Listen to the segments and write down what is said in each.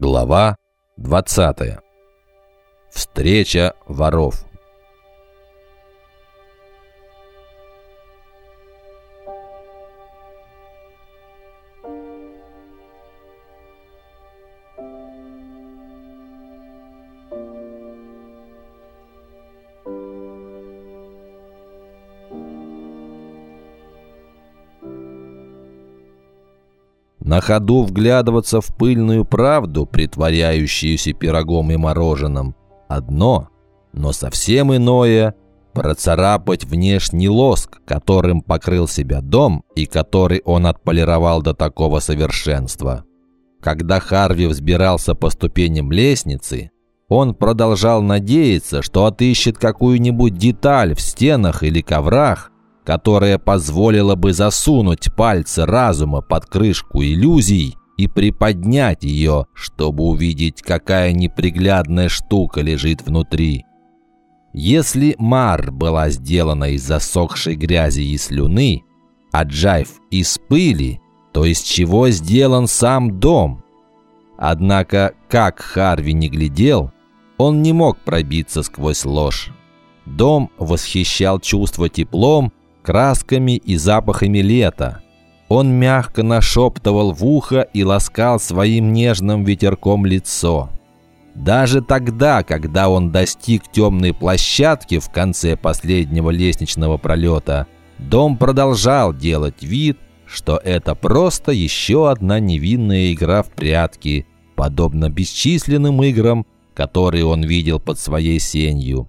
Глава 20. Встреча воров. На ходу вглядываться в пыльную правду, притворяющуюся пирогом и мороженым. Одно, но совсем иное – процарапать внешний лоск, которым покрыл себя дом и который он отполировал до такого совершенства. Когда Харви взбирался по ступеням лестницы, он продолжал надеяться, что отыщет какую-нибудь деталь в стенах или коврах, которая позволила бы засунуть пальцы разума под крышку иллюзий и приподнять ее, чтобы увидеть, какая неприглядная штука лежит внутри. Если мар была сделана из засохшей грязи и слюны, а джайв из пыли, то из чего сделан сам дом? Однако, как Харви не глядел, он не мог пробиться сквозь ложь. Дом восхищал чувство теплом красками и запахами лета. Он мягко нашептывал в ухо и ласкал своим нежным ветерком лицо. Даже тогда, когда он достиг темной площадки в конце последнего лестничного пролета, дом продолжал делать вид, что это просто еще одна невинная игра в прятки, подобно бесчисленным играм, которые он видел под своей сенью.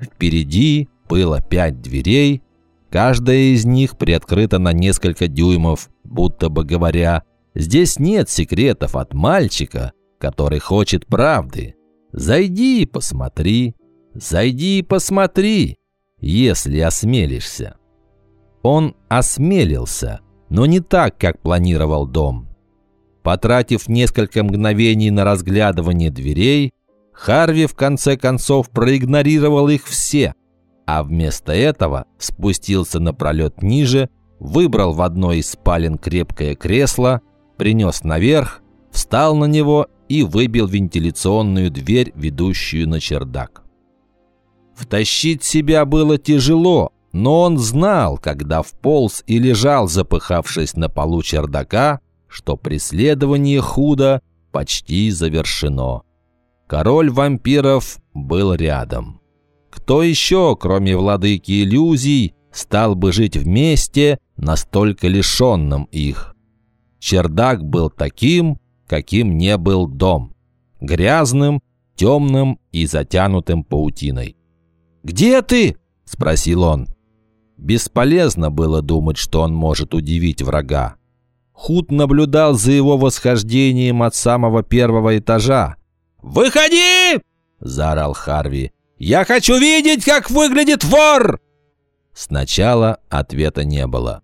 Впереди было пять дверей, Каждая из них приоткрыта на несколько дюймов, будто бы говоря, здесь нет секретов от мальчика, который хочет правды. Зайди и посмотри, зайди и посмотри, если осмелишься. Он осмелился, но не так, как планировал дом. Потратив несколько мгновений на разглядывание дверей, Харви в конце концов проигнорировал их все – а вместо этого спустился на пролет ниже, выбрал в одной из спален крепкое кресло, принес наверх, встал на него и выбил вентиляционную дверь, ведущую на чердак. Втащить себя было тяжело, но он знал, когда вполз и лежал, запыхавшись на полу чердака, что преследование худо почти завершено. Король вампиров был рядом. Кто еще, кроме владыки иллюзий, стал бы жить вместе, настолько лишенным их? Чердак был таким, каким не был дом. Грязным, темным и затянутым паутиной. «Где ты?» – спросил он. Бесполезно было думать, что он может удивить врага. Худ наблюдал за его восхождением от самого первого этажа. «Выходи!» – заорал Харви. «Я хочу видеть, как выглядит вор!» Сначала ответа не было.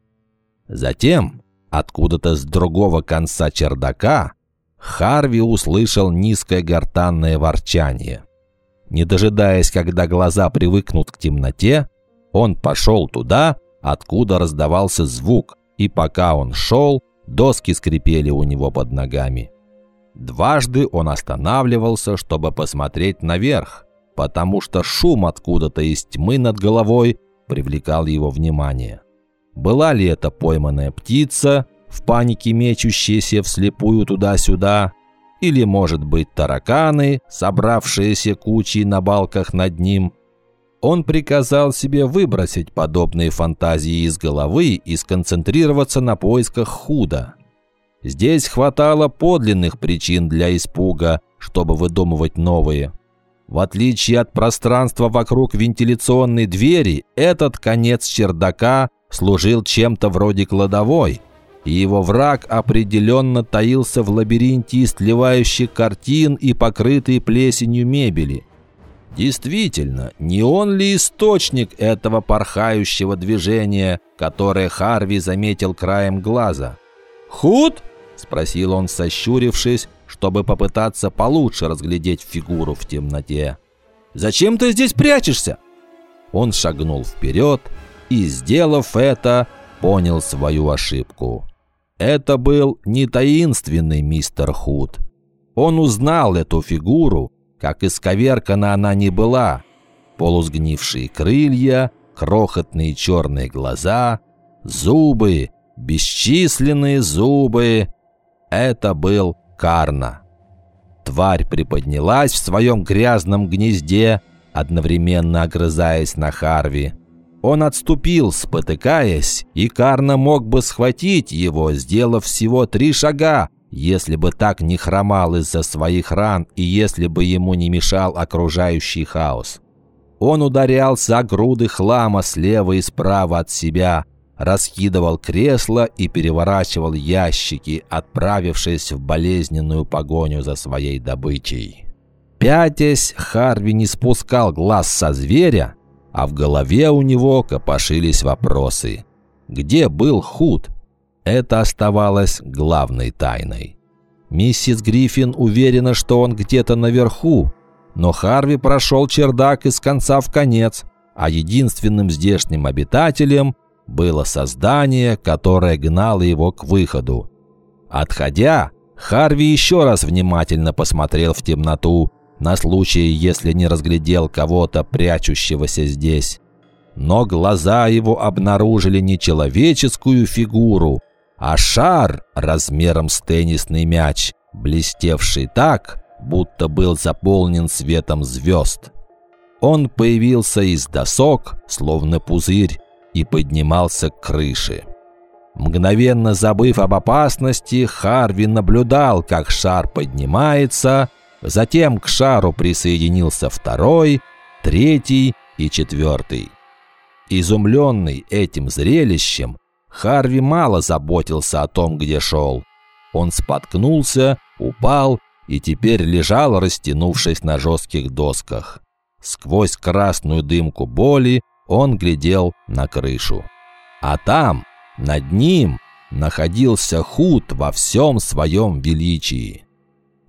Затем, откуда-то с другого конца чердака, Харви услышал низкое гортанное ворчание. Не дожидаясь, когда глаза привыкнут к темноте, он пошел туда, откуда раздавался звук, и пока он шел, доски скрипели у него под ногами. Дважды он останавливался, чтобы посмотреть наверх, потому что шум откуда-то из тьмы над головой привлекал его внимание. Была ли это пойманная птица, в панике мечущаяся вслепую туда-сюда, или, может быть, тараканы, собравшиеся кучей на балках над ним. Он приказал себе выбросить подобные фантазии из головы и сконцентрироваться на поисках худа. Здесь хватало подлинных причин для испуга, чтобы выдумывать новые – в отличие от пространства вокруг вентиляционной двери, этот конец чердака служил чем-то вроде кладовой, и его враг определенно таился в лабиринте истлевающих картин и покрытой плесенью мебели. Действительно, не он ли источник этого порхающего движения, которое Харви заметил краем глаза? «Худ?» – спросил он, сощурившись, чтобы попытаться получше разглядеть фигуру в темноте. «Зачем ты здесь прячешься?» Он шагнул вперед и, сделав это, понял свою ошибку. Это был не таинственный мистер Худ. Он узнал эту фигуру, как исковеркана она не была. Полусгнившие крылья, крохотные черные глаза, зубы, бесчисленные зубы. Это был Карна. Тварь приподнялась в своем грязном гнезде, одновременно огрызаясь на Харви. Он отступил, спотыкаясь, и Карна мог бы схватить его, сделав всего три шага, если бы так не хромал из-за своих ран и если бы ему не мешал окружающий хаос. Он ударялся о груды хлама слева и справа от себя, раскидывал кресла и переворачивал ящики, отправившись в болезненную погоню за своей добычей. Пятясь, Харви не спускал глаз со зверя, а в голове у него копошились вопросы. Где был Худ? Это оставалось главной тайной. Миссис Гриффин уверена, что он где-то наверху, но Харви прошел чердак из конца в конец, а единственным здешним обитателем было создание, которое гнало его к выходу. Отходя, Харви еще раз внимательно посмотрел в темноту, на случай, если не разглядел кого-то, прячущегося здесь. Но глаза его обнаружили не человеческую фигуру, а шар размером с теннисный мяч, блестевший так, будто был заполнен светом звезд. Он появился из досок, словно пузырь, и поднимался к крыше. Мгновенно забыв об опасности, Харви наблюдал, как шар поднимается, затем к шару присоединился второй, третий и четвертый. Изумленный этим зрелищем, Харви мало заботился о том, где шел. Он споткнулся, упал и теперь лежал, растянувшись на жестких досках. Сквозь красную дымку боли он глядел на крышу. А там, над ним, находился худ во всем своем величии.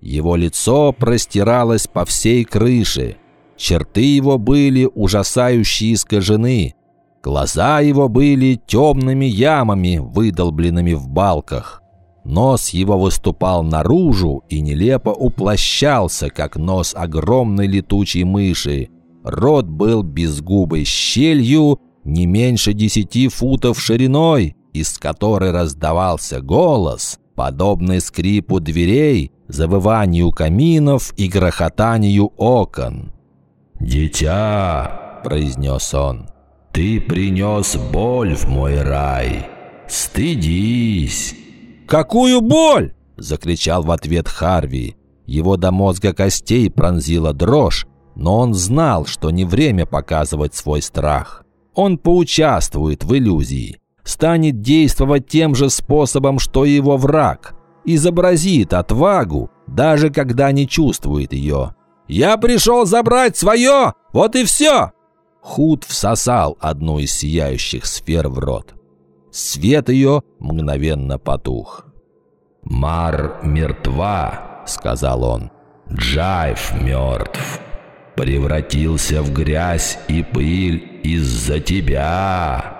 Его лицо простиралось по всей крыше. Черты его были ужасающе искажены. Глаза его были темными ямами, выдолбленными в балках. Нос его выступал наружу и нелепо уплощался, как нос огромной летучей мыши. Рот был безгубой щелью не меньше десяти футов шириной, из которой раздавался голос, подобный скрипу дверей, завыванию каминов и грохотанию окон. «Дитя!» – произнес он. «Ты принес боль в мой рай. Стыдись!» «Какую боль?» – закричал в ответ Харви. Его до мозга костей пронзила дрожь, но он знал, что не время показывать свой страх. Он поучаствует в иллюзии, станет действовать тем же способом, что и его враг, изобразит отвагу, даже когда не чувствует ее. «Я пришел забрать свое! Вот и все!» Худ всосал одну из сияющих сфер в рот. Свет ее мгновенно потух. «Мар мертва», — сказал он. «Джайв мертв» превратился в грязь и пыль из-за тебя».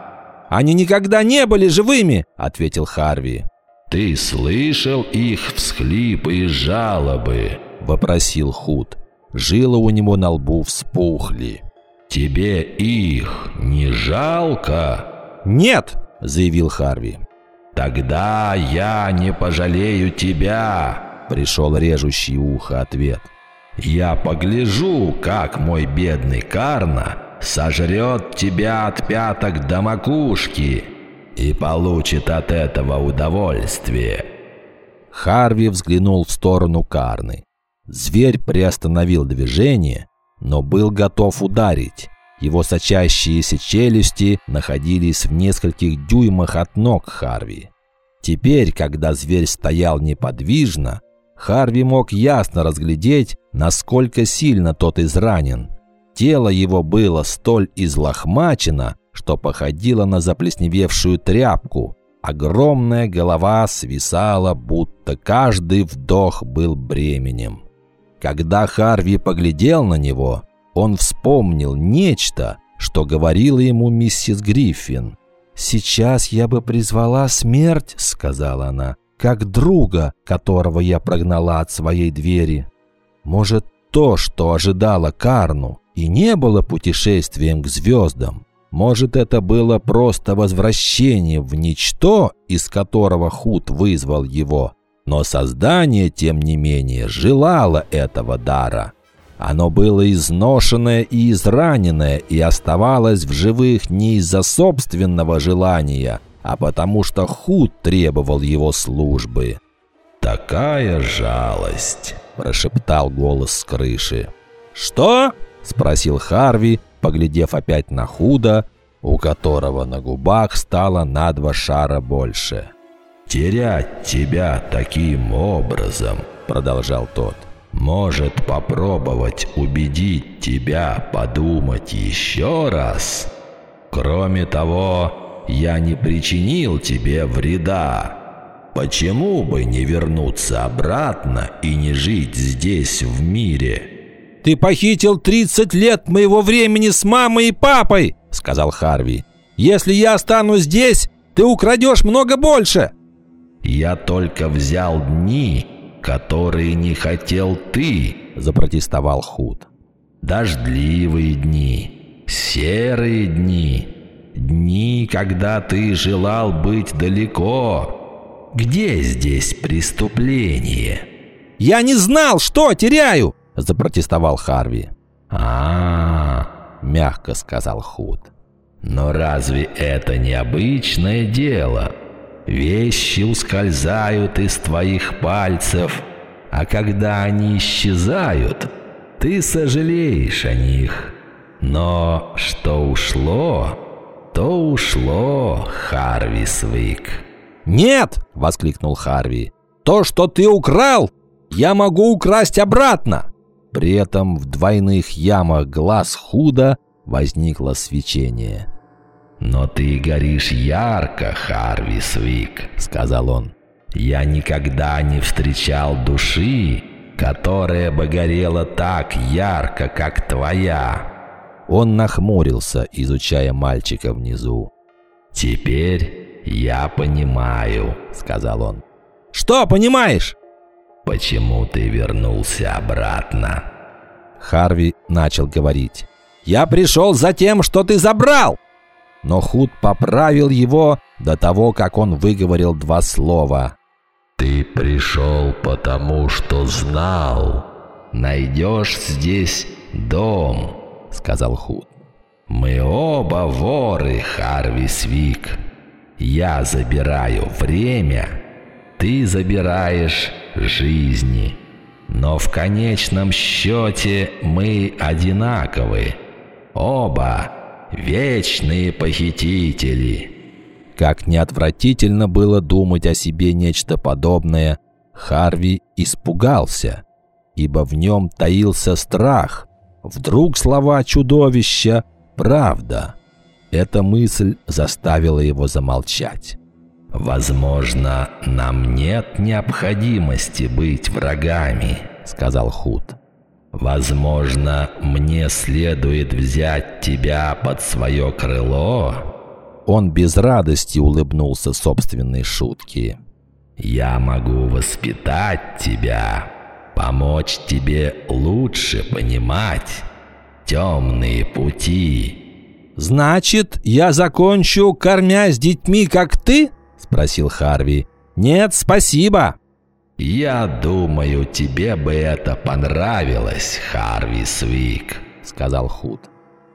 «Они никогда не были живыми!» — ответил Харви. «Ты слышал их всхлипы и жалобы?» — вопросил Худ. Жилы у него на лбу вспухли. «Тебе их не жалко?» «Нет!» — заявил Харви. «Тогда я не пожалею тебя!» — пришел режущий ухо ответ. Я погляжу, как мой бедный Карна сожрет тебя от пяток до макушки и получит от этого удовольствие». Харви взглянул в сторону Карны. Зверь приостановил движение, но был готов ударить. Его сочащиеся челюсти находились в нескольких дюймах от ног Харви. Теперь, когда зверь стоял неподвижно, Харви мог ясно разглядеть, насколько сильно тот изранен. Тело его было столь излохмачено, что походило на заплесневевшую тряпку. Огромная голова свисала, будто каждый вдох был бременем. Когда Харви поглядел на него, он вспомнил нечто, что говорила ему миссис Гриффин. «Сейчас я бы призвала смерть», — сказала она, как друга, которого я прогнала от своей двери. Может, то, что ожидало Карну, и не было путешествием к звездам. Может, это было просто возвращение в ничто, из которого Худ вызвал его. Но создание, тем не менее, желало этого дара. Оно было изношенное и израненное и оставалось в живых не из-за собственного желания, а потому что Худ требовал его службы. «Такая жалость!» – прошептал голос с крыши. «Что?» – спросил Харви, поглядев опять на Худа, у которого на губах стало на два шара больше. «Терять тебя таким образом», – продолжал тот, – «может попробовать убедить тебя подумать еще раз. Кроме того, я не причинил тебе вреда. Почему бы не вернуться обратно и не жить здесь в мире?» «Ты похитил 30 лет моего времени с мамой и папой!» — сказал Харви. «Если я останусь здесь, ты украдешь много больше!» «Я только взял дни, которые не хотел ты!» — запротестовал Худ. «Дождливые дни, серые дни, дни, когда ты желал быть далеко. Где здесь преступление?» «Я не знал, что теряю!» – запротестовал Харви. а, мягко сказал Худ. «Но разве это не обычное дело? Вещи ускользают из твоих пальцев, а когда они исчезают, ты сожалеешь о них. Но что ушло, то ушло, Харви Свик». «Нет!» – воскликнул Харви. «То, что ты украл, я могу украсть обратно!» При этом в двойных ямах глаз худо возникло свечение. «Но ты горишь ярко, Харви Свик», — сказал он. «Я никогда не встречал души, которая бы горела так ярко, как твоя». Он нахмурился, изучая мальчика внизу. «Теперь я понимаю», — сказал он. «Что понимаешь?» «Почему ты вернулся обратно?» Харви начал говорить. «Я пришел за тем, что ты забрал!» Но Худ поправил его до того, как он выговорил два слова. «Ты пришел потому, что знал. Найдешь здесь дом», — сказал Худ. «Мы оба воры, Харви Свик. Я забираю время, ты забираешь жизни. Но в конечном счете мы одинаковы. Оба вечные похитители. Как неотвратительно было думать о себе нечто подобное, Харви испугался, ибо в нем таился страх. Вдруг слова чудовища – правда. Эта мысль заставила его замолчать. «Возможно, нам нет необходимости быть врагами», — сказал Худ. «Возможно, мне следует взять тебя под свое крыло?» Он без радости улыбнулся собственной шутке. «Я могу воспитать тебя, помочь тебе лучше понимать темные пути». «Значит, я закончу, кормя с детьми, как ты?» – спросил Харви. «Нет, спасибо!» «Я думаю, тебе бы это понравилось, Харви Свик», – сказал Худ.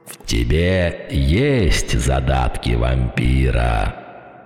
«В тебе есть задатки вампира».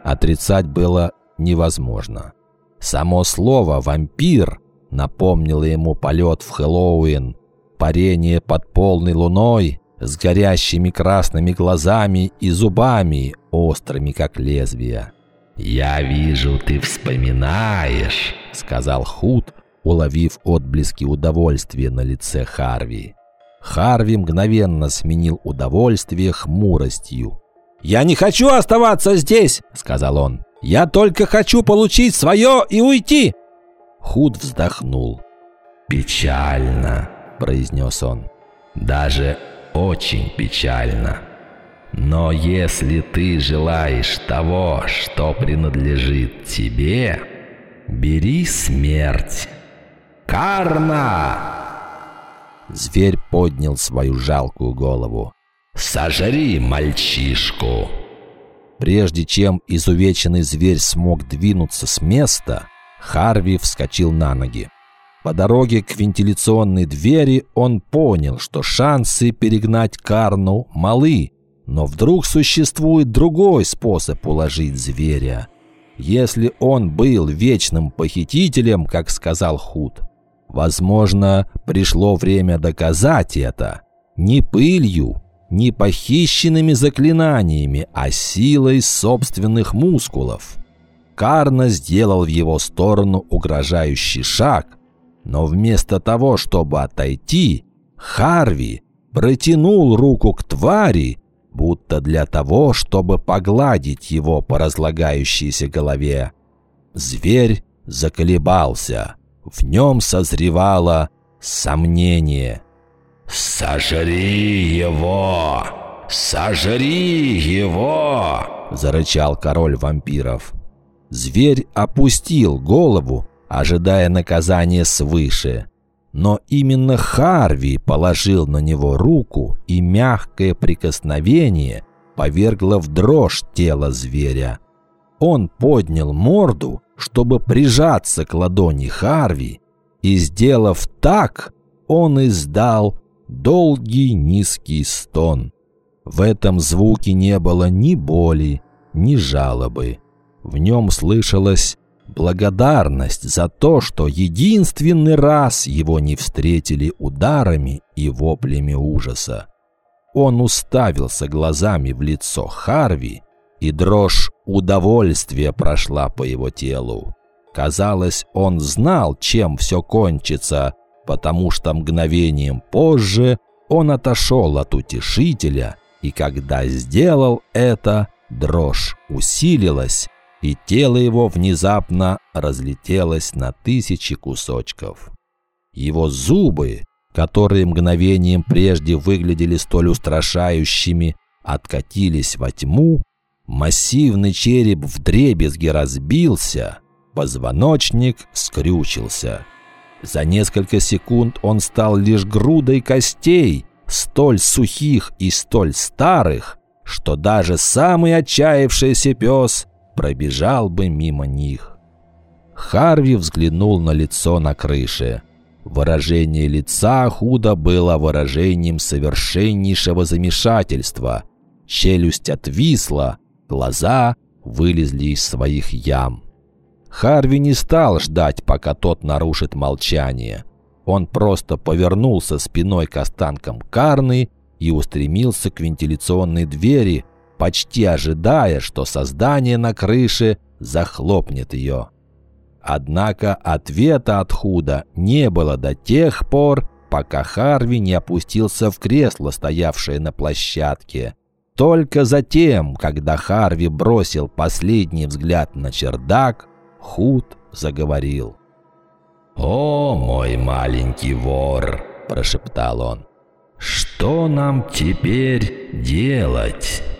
Отрицать было невозможно. Само слово «вампир» напомнило ему полет в Хэллоуин, парение под полной луной с горящими красными глазами и зубами, острыми как лезвия. «Я вижу, ты вспоминаешь», — сказал Худ, уловив отблески удовольствия на лице Харви. Харви мгновенно сменил удовольствие хмуростью. «Я не хочу оставаться здесь!» — сказал он. «Я только хочу получить свое и уйти!» Худ вздохнул. «Печально», — произнес он. «Даже очень печально». Но если ты желаешь того, что принадлежит тебе, бери смерть. Карна!» Зверь поднял свою жалкую голову. «Сожри мальчишку!» Прежде чем изувеченный зверь смог двинуться с места, Харви вскочил на ноги. По дороге к вентиляционной двери он понял, что шансы перегнать Карну малы, но вдруг существует другой способ уложить зверя. Если он был вечным похитителем, как сказал Худ, возможно, пришло время доказать это. Не пылью, не похищенными заклинаниями, а силой собственных мускулов. Карна сделал в его сторону угрожающий шаг, но вместо того, чтобы отойти, Харви протянул руку к твари, будто для того, чтобы погладить его по разлагающейся голове. Зверь заколебался. В нем созревало сомнение. «Сожри его! Сожри его!» – зарычал король вампиров. Зверь опустил голову, ожидая наказания свыше. Но именно Харви положил на него руку, и мягкое прикосновение повергло в дрожь тело зверя. Он поднял морду, чтобы прижаться к ладони Харви, и, сделав так, он издал долгий низкий стон. В этом звуке не было ни боли, ни жалобы. В нем слышалась благодарность за то, что единственный раз его не встретили ударами и воплями ужаса. Он уставился глазами в лицо Харви, и дрожь удовольствия прошла по его телу. Казалось, он знал, чем все кончится, потому что мгновением позже он отошел от утешителя, и когда сделал это, дрожь усилилась, и тело его внезапно разлетелось на тысячи кусочков. Его зубы, которые мгновением прежде выглядели столь устрашающими, откатились во тьму, массивный череп вдребезги разбился, позвоночник скрючился. За несколько секунд он стал лишь грудой костей, столь сухих и столь старых, что даже самый отчаявшийся пес пробежал бы мимо них. Харви взглянул на лицо на крыше. Выражение лица худо было выражением совершеннейшего замешательства. Челюсть отвисла, глаза вылезли из своих ям. Харви не стал ждать, пока тот нарушит молчание. Он просто повернулся спиной к останкам Карны и устремился к вентиляционной двери, почти ожидая, что создание на крыше захлопнет ее. Однако ответа от Худа не было до тех пор, пока Харви не опустился в кресло, стоявшее на площадке. Только затем, когда Харви бросил последний взгляд на чердак, Худ заговорил. «О, мой маленький вор!» – прошептал он. «Что нам теперь делать?»